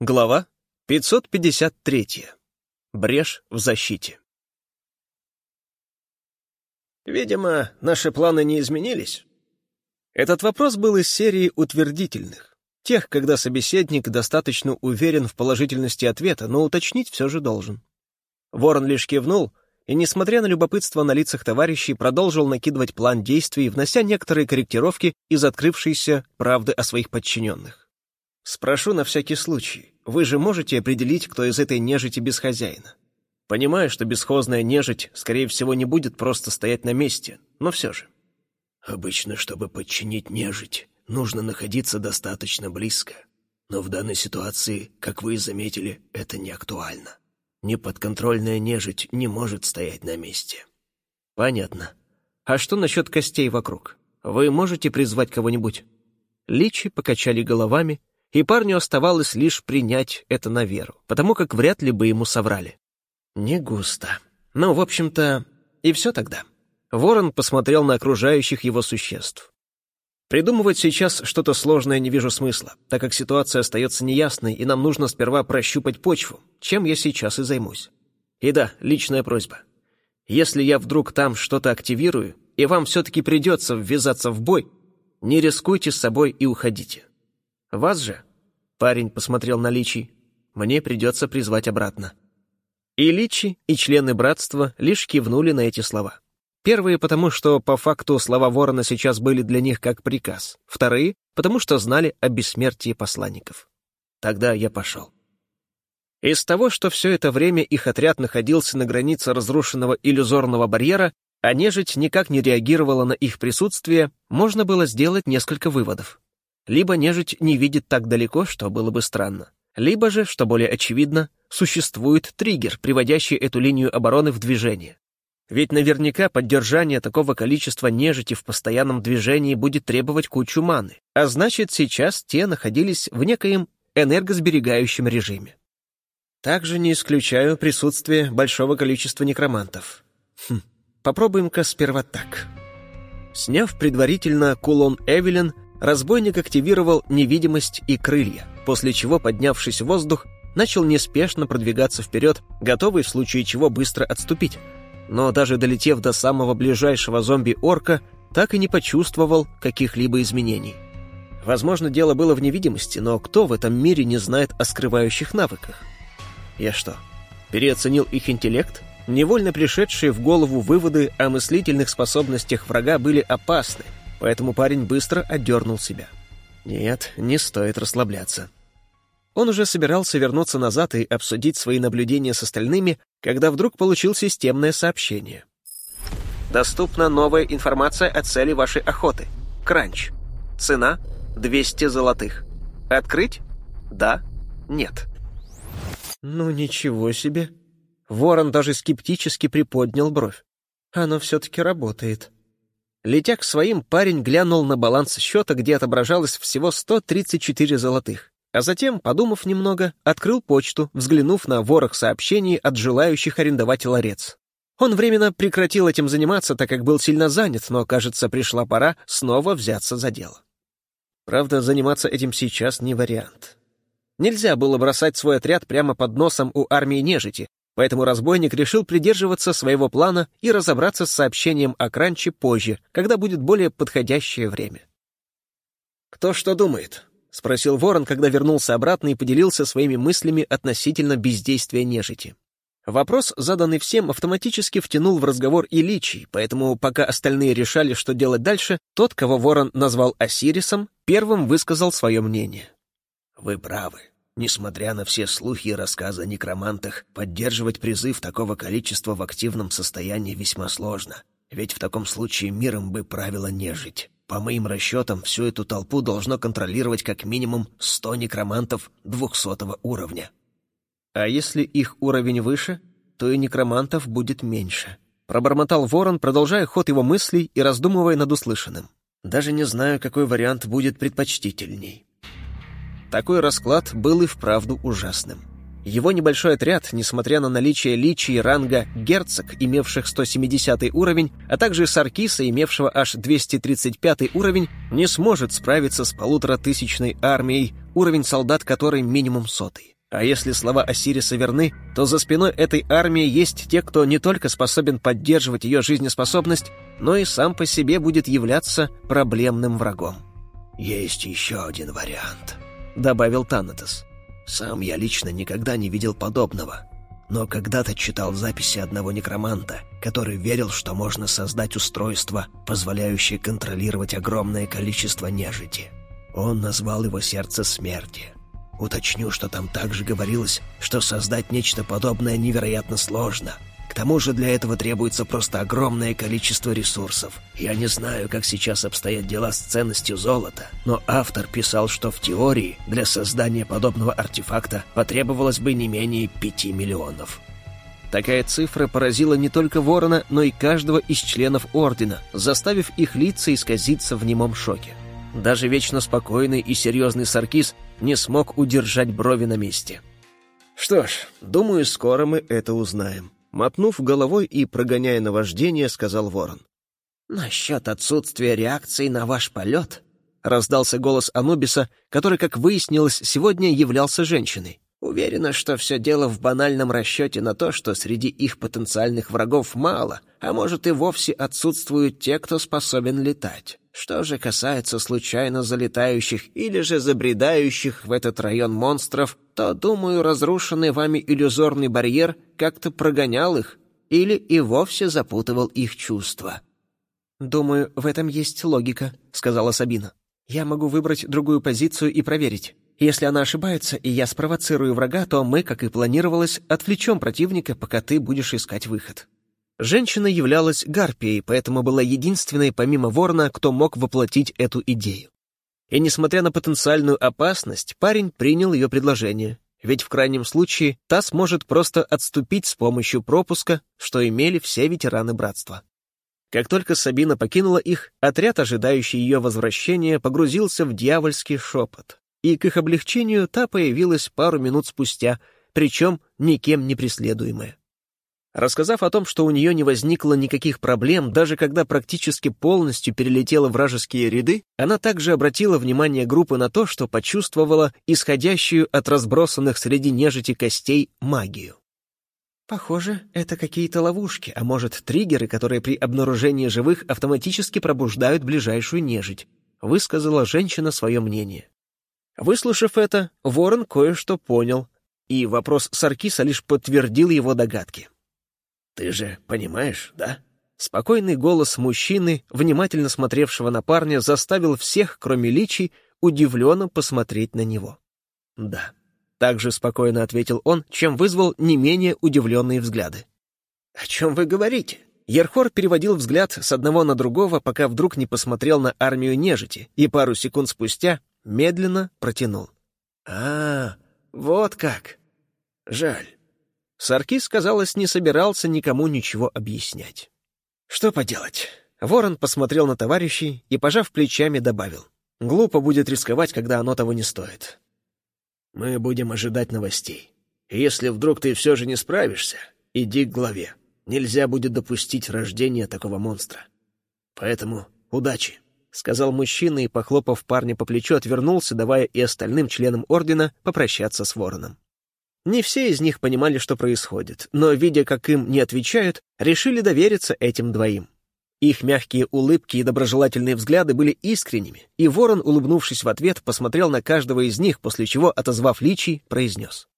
Глава 553. Брешь в защите. Видимо, наши планы не изменились. Этот вопрос был из серии утвердительных. Тех, когда собеседник достаточно уверен в положительности ответа, но уточнить все же должен. Ворон лишь кивнул и, несмотря на любопытство на лицах товарищей, продолжил накидывать план действий, внося некоторые корректировки из открывшейся правды о своих подчиненных. Спрошу на всякий случай. Вы же можете определить, кто из этой нежити без хозяина? Понимаю, что бесхозная нежить, скорее всего, не будет просто стоять на месте, но все же. Обычно, чтобы подчинить нежить, нужно находиться достаточно близко. Но в данной ситуации, как вы и заметили, это не актуально. Неподконтрольная нежить не может стоять на месте. Понятно. А что насчет костей вокруг? Вы можете призвать кого-нибудь? Личи покачали головами, и парню оставалось лишь принять это на веру, потому как вряд ли бы ему соврали. Не густо. Ну, в общем-то, и все тогда. Ворон посмотрел на окружающих его существ. Придумывать сейчас что-то сложное не вижу смысла, так как ситуация остается неясной, и нам нужно сперва прощупать почву, чем я сейчас и займусь. И да, личная просьба. Если я вдруг там что-то активирую, и вам все-таки придется ввязаться в бой, не рискуйте с собой и уходите. Вас же, парень посмотрел на Личи, мне придется призвать обратно. И Личи, и члены братства лишь кивнули на эти слова. Первые, потому что по факту слова ворона сейчас были для них как приказ. Вторые, потому что знали о бессмертии посланников. Тогда я пошел. Из того, что все это время их отряд находился на границе разрушенного иллюзорного барьера, а нежить никак не реагировала на их присутствие, можно было сделать несколько выводов. Либо нежить не видит так далеко, что было бы странно. Либо же, что более очевидно, существует триггер, приводящий эту линию обороны в движение. Ведь наверняка поддержание такого количества нежити в постоянном движении будет требовать кучу маны, а значит, сейчас те находились в некоем энергосберегающем режиме. Также не исключаю присутствие большого количества некромантов. Хм, попробуем-ка сперва так. Сняв предварительно кулон Эвелин, разбойник активировал невидимость и крылья, после чего, поднявшись в воздух, начал неспешно продвигаться вперед, готовый в случае чего быстро отступить. Но даже долетев до самого ближайшего зомби-орка, так и не почувствовал каких-либо изменений. Возможно, дело было в невидимости, но кто в этом мире не знает о скрывающих навыках? Я что, переоценил их интеллект? Невольно пришедшие в голову выводы о мыслительных способностях врага были опасны, поэтому парень быстро отдернул себя. Нет, не стоит расслабляться. Он уже собирался вернуться назад и обсудить свои наблюдения с остальными, когда вдруг получил системное сообщение. Доступна новая информация о цели вашей охоты. Кранч. Цена — 200 золотых. Открыть? Да. Нет. Ну, ничего себе. Ворон даже скептически приподнял бровь. Оно все-таки работает. Летя к своим, парень глянул на баланс счета, где отображалось всего 134 золотых. А затем, подумав немного, открыл почту, взглянув на ворох сообщений от желающих арендовать ларец. Он временно прекратил этим заниматься, так как был сильно занят, но, кажется, пришла пора снова взяться за дело. Правда, заниматься этим сейчас не вариант. Нельзя было бросать свой отряд прямо под носом у армии нежити, Поэтому разбойник решил придерживаться своего плана и разобраться с сообщением о Кранче позже, когда будет более подходящее время. «Кто что думает?» — спросил Ворон, когда вернулся обратно и поделился своими мыслями относительно бездействия нежити. Вопрос, заданный всем, автоматически втянул в разговор и Личий, поэтому пока остальные решали, что делать дальше, тот, кого Ворон назвал Осирисом, первым высказал свое мнение. «Вы правы. Несмотря на все слухи и рассказы о некромантах, поддерживать призыв такого количества в активном состоянии весьма сложно. Ведь в таком случае миром бы правило нежить. По моим расчетам, всю эту толпу должно контролировать как минимум 100 некромантов двухсотого уровня. А если их уровень выше, то и некромантов будет меньше. Пробормотал ворон, продолжая ход его мыслей и раздумывая над услышанным. Даже не знаю, какой вариант будет предпочтительней. Такой расклад был и вправду ужасным. Его небольшой отряд, несмотря на наличие личи и ранга герцог, имевших 170 уровень, а также Саркиса, имевшего аж 235 уровень, не сможет справиться с полуторатысячной армией уровень солдат которой минимум сотый. А если слова Осириса верны, то за спиной этой армии есть те, кто не только способен поддерживать ее жизнеспособность, но и сам по себе будет являться проблемным врагом. «Есть еще один вариант», — добавил Танатос. «Сам я лично никогда не видел подобного, но когда-то читал записи одного некроманта, который верил, что можно создать устройство, позволяющее контролировать огромное количество нежити. Он назвал его «Сердце смерти». Уточню, что там также говорилось, что создать нечто подобное невероятно сложно. Тому же для этого требуется просто огромное количество ресурсов. Я не знаю, как сейчас обстоят дела с ценностью золота, но автор писал, что в теории для создания подобного артефакта потребовалось бы не менее пяти миллионов. Такая цифра поразила не только Ворона, но и каждого из членов Ордена, заставив их лица исказиться в немом шоке. Даже вечно спокойный и серьезный Саркис не смог удержать брови на месте. «Что ж, думаю, скоро мы это узнаем», — мотнув головой и прогоняя наваждение, сказал Ворон. «Насчет отсутствия реакции на ваш полет», — раздался голос Анубиса, который, как выяснилось, сегодня являлся женщиной. Уверена, что все дело в банальном расчете на то, что среди их потенциальных врагов мало, а может и вовсе отсутствуют те, кто способен летать. Что же касается случайно залетающих или же забредающих в этот район монстров, то, думаю, разрушенный вами иллюзорный барьер как-то прогонял их или и вовсе запутывал их чувства. «Думаю, в этом есть логика», — сказала Сабина. «Я могу выбрать другую позицию и проверить. Если она ошибается, и я спровоцирую врага, то мы, как и планировалось, отвлечем противника, пока ты будешь искать выход». Женщина являлась гарпией, поэтому была единственной, помимо ворона, кто мог воплотить эту идею. И несмотря на потенциальную опасность, парень принял ее предложение, ведь в крайнем случае та сможет просто отступить с помощью пропуска, что имели все ветераны братства. Как только Сабина покинула их, отряд, ожидающий ее возвращения, погрузился в дьявольский шепот, и к их облегчению та появилась пару минут спустя, причем никем не преследуемая. Рассказав о том, что у нее не возникло никаких проблем, даже когда практически полностью перелетела вражеские ряды, она также обратила внимание группы на то, что почувствовала исходящую от разбросанных среди нежити костей магию. «Похоже, это какие-то ловушки, а может, триггеры, которые при обнаружении живых автоматически пробуждают ближайшую нежить», — высказала женщина свое мнение. Выслушав это, Ворон кое-что понял, и вопрос Саркиса лишь подтвердил его догадки. Ты же понимаешь, да?» Спокойный голос мужчины, внимательно смотревшего на парня, заставил всех, кроме Личи, удивленно посмотреть на него. «Да», — также спокойно ответил он, чем вызвал не менее удивленные взгляды. «О чем вы говорите?» Ерхор переводил взгляд с одного на другого, пока вдруг не посмотрел на армию нежити, и пару секунд спустя медленно протянул. «А, вот как! Жаль. Саркис, казалось, не собирался никому ничего объяснять. Что поделать? Ворон посмотрел на товарищей и, пожав плечами, добавил. Глупо будет рисковать, когда оно того не стоит. Мы будем ожидать новостей. Если вдруг ты все же не справишься, иди к главе. Нельзя будет допустить рождения такого монстра. Поэтому удачи, — сказал мужчина и, похлопав парня по плечу, отвернулся, давая и остальным членам Ордена попрощаться с Вороном. Не все из них понимали, что происходит, но, видя, как им не отвечают, решили довериться этим двоим. Их мягкие улыбки и доброжелательные взгляды были искренними, и ворон, улыбнувшись в ответ, посмотрел на каждого из них, после чего, отозвав личий, произнес.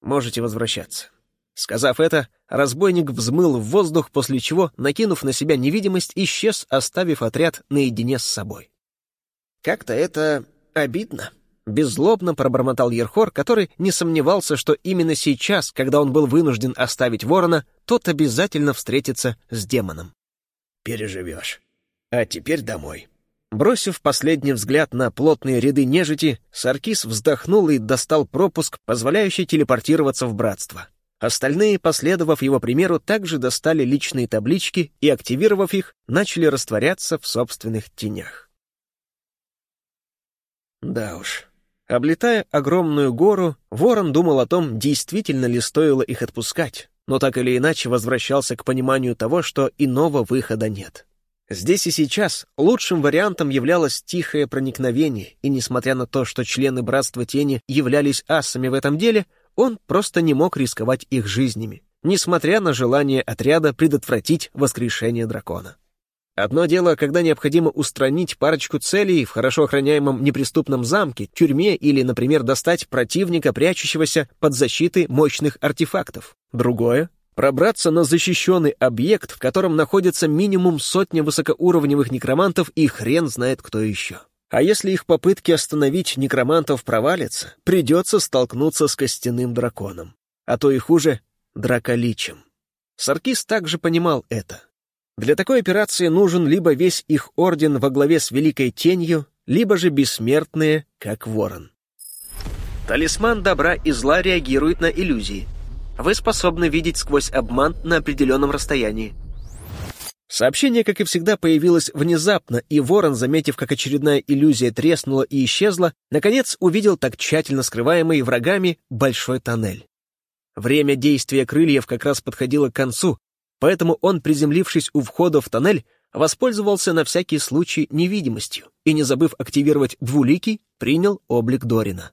«Можете возвращаться». Сказав это, разбойник взмыл в воздух, после чего, накинув на себя невидимость, исчез, оставив отряд наедине с собой. «Как-то это обидно», Беззлобно пробормотал Ерхор, который не сомневался, что именно сейчас, когда он был вынужден оставить ворона, тот обязательно встретится с демоном. «Переживешь. А теперь домой». Бросив последний взгляд на плотные ряды нежити, Саркис вздохнул и достал пропуск, позволяющий телепортироваться в братство. Остальные, последовав его примеру, также достали личные таблички и, активировав их, начали растворяться в собственных тенях. Да уж, Облетая огромную гору, ворон думал о том, действительно ли стоило их отпускать, но так или иначе возвращался к пониманию того, что иного выхода нет. Здесь и сейчас лучшим вариантом являлось тихое проникновение, и несмотря на то, что члены Братства Тени являлись асами в этом деле, он просто не мог рисковать их жизнями, несмотря на желание отряда предотвратить воскрешение дракона. Одно дело, когда необходимо устранить парочку целей в хорошо охраняемом неприступном замке, тюрьме или, например, достать противника, прячущегося под защитой мощных артефактов. Другое пробраться на защищенный объект, в котором находится минимум сотня высокоуровневых некромантов и хрен знает кто еще. А если их попытки остановить некромантов провалятся, придется столкнуться с костяным драконом. А то и хуже — драколичем. Саркис также понимал это. Для такой операции нужен либо весь их орден во главе с Великой Тенью, либо же бессмертные, как ворон. Талисман добра и зла реагирует на иллюзии. Вы способны видеть сквозь обман на определенном расстоянии. Сообщение, как и всегда, появилось внезапно, и Ворон, заметив, как очередная иллюзия треснула и исчезла, наконец увидел так тщательно скрываемый врагами большой тоннель. Время действия крыльев как раз подходило к концу, поэтому он, приземлившись у входа в тоннель, воспользовался на всякий случай невидимостью и, не забыв активировать двуликий, принял облик Дорина.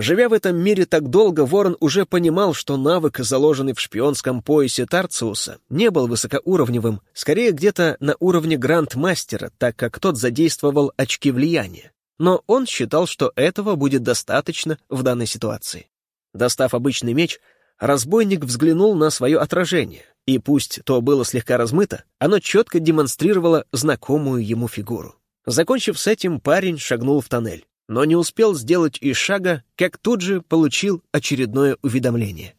Живя в этом мире так долго, Ворон уже понимал, что навык, заложенный в шпионском поясе Тарциуса, не был высокоуровневым, скорее где-то на уровне гранд-мастера, так как тот задействовал очки влияния. Но он считал, что этого будет достаточно в данной ситуации. Достав обычный меч, разбойник взглянул на свое отражение, и пусть то было слегка размыто, оно четко демонстрировало знакомую ему фигуру. Закончив с этим, парень шагнул в тоннель но не успел сделать и шага, как тут же получил очередное уведомление.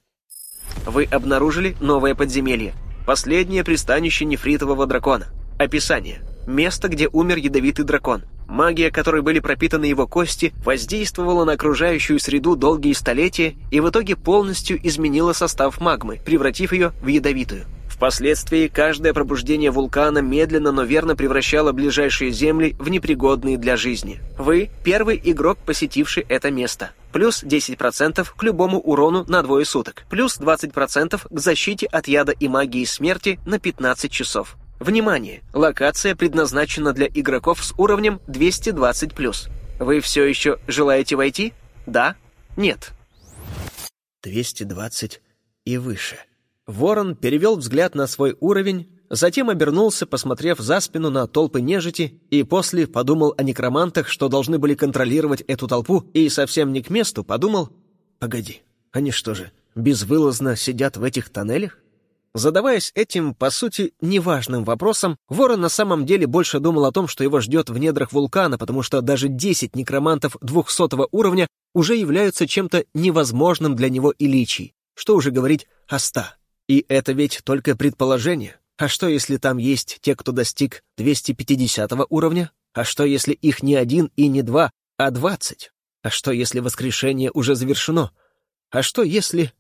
Вы обнаружили новое подземелье. Последнее пристанище нефритового дракона. Описание. Место, где умер ядовитый дракон. Магия, которой были пропитаны его кости, воздействовала на окружающую среду долгие столетия и в итоге полностью изменила состав магмы, превратив ее в ядовитую. Впоследствии каждое пробуждение вулкана медленно, но верно превращало ближайшие земли в непригодные для жизни. Вы — первый игрок, посетивший это место. Плюс 10% к любому урону на двое суток. Плюс 20% к защите от яда и магии смерти на 15 часов. Внимание! Локация предназначена для игроков с уровнем 220+. Вы все еще желаете войти? Да? Нет? 220 и выше. Ворон перевел взгляд на свой уровень, затем обернулся, посмотрев за спину на толпы нежити, и после подумал о некромантах, что должны были контролировать эту толпу, и совсем не к месту подумал, «Погоди, они что же, безвылазно сидят в этих тоннелях?» Задаваясь этим, по сути, неважным вопросом, Ворон на самом деле больше думал о том, что его ждет в недрах вулкана, потому что даже 10 некромантов 200 уровня уже являются чем-то невозможным для него и личий. Что уже говорить о 100. И это ведь только предположение. А что, если там есть те, кто достиг 250 уровня? А что, если их не один и не два, а двадцать? А что, если воскрешение уже завершено? А что, если...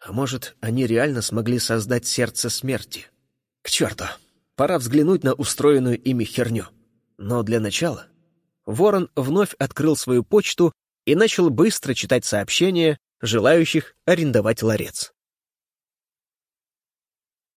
А может, они реально смогли создать сердце смерти? К черту! Пора взглянуть на устроенную ими херню. Но для начала... Ворон вновь открыл свою почту и начал быстро читать сообщения желающих арендовать ларец.